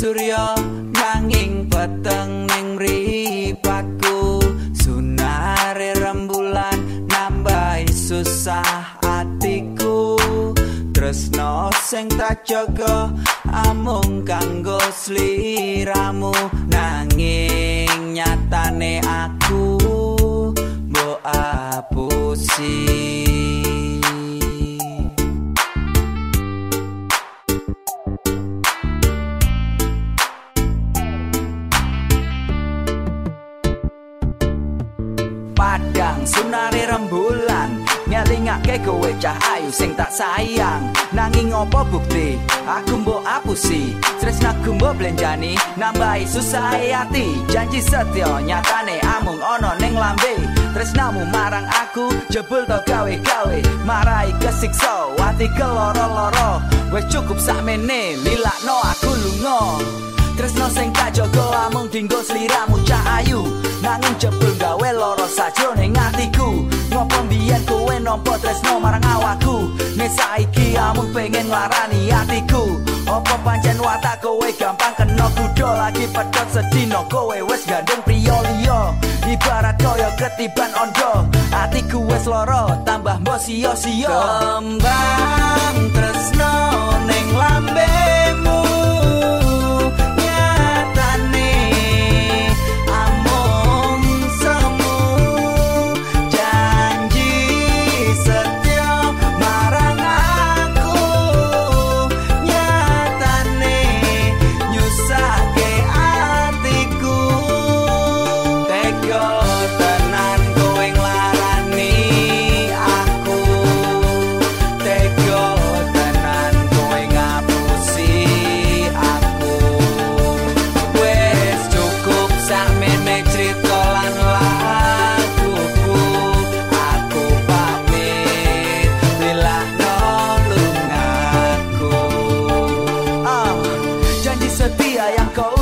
Surya nanging peteng ning mripatku sunare rembulan nambah susah atiku. Tresno sing tak jaga amung kanggo sliramu. Nanging nyatane aku mbok apusi padang sunare rembulan. Ngelingake kowe cah ayu sing tak sayang. Nanging ngopo bukti? Aku mbok apusi. Tresnaku mbok blenjani nambahi susah hati. Janji setia nyatane amung ono ning lambe. Tresnamu marang aku jebul to gawe-gawe. Marai kesiksa wati keloro-loro. Wis cukup sakmene lilakno aku lunga Tresno sing tak jaga amung dinggo sliramu cah ayu. Nanging jebul gawe loro sajroning atiku. Ngopo mbiyen kowe nampa tresno marang awakku? Nek saiki amung pengen nglarani atiku. Opo pancen watak kowe gampang kena kudo lagi pedot sedino kowe wis gandeng priya liya. Ibarat kaya ketiban ondo atiku wis loro tambah mbok sia-sia tresno ning lambemu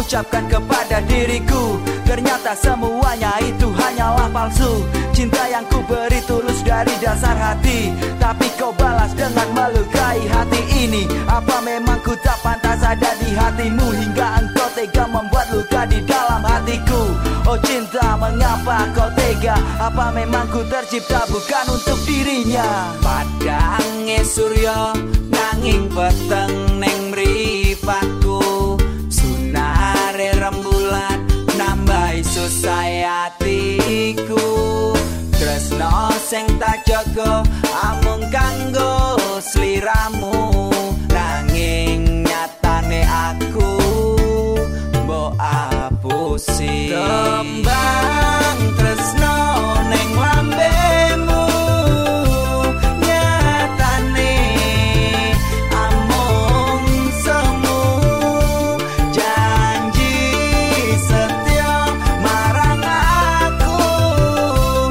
ucapkan kepada diriku Ternyata semuanya itu hanyalah palsu. Cinta yang ku beri tulus dari dasar hati Tapi kau balas dengan melukai hati ini. Apa memang ku tak pantas ada di hatimu Hingga engkau tega membuat luka di dalam hatiku? Oh cinta mengapa kau tega? Apa memang ku tercipta bukan untuk dirinya? Padangnya surya nanging peteng neng hatiku tresno sing tak jaga amung kanggo sliramu. Nanging nyatane aku mbok apusi. Kembang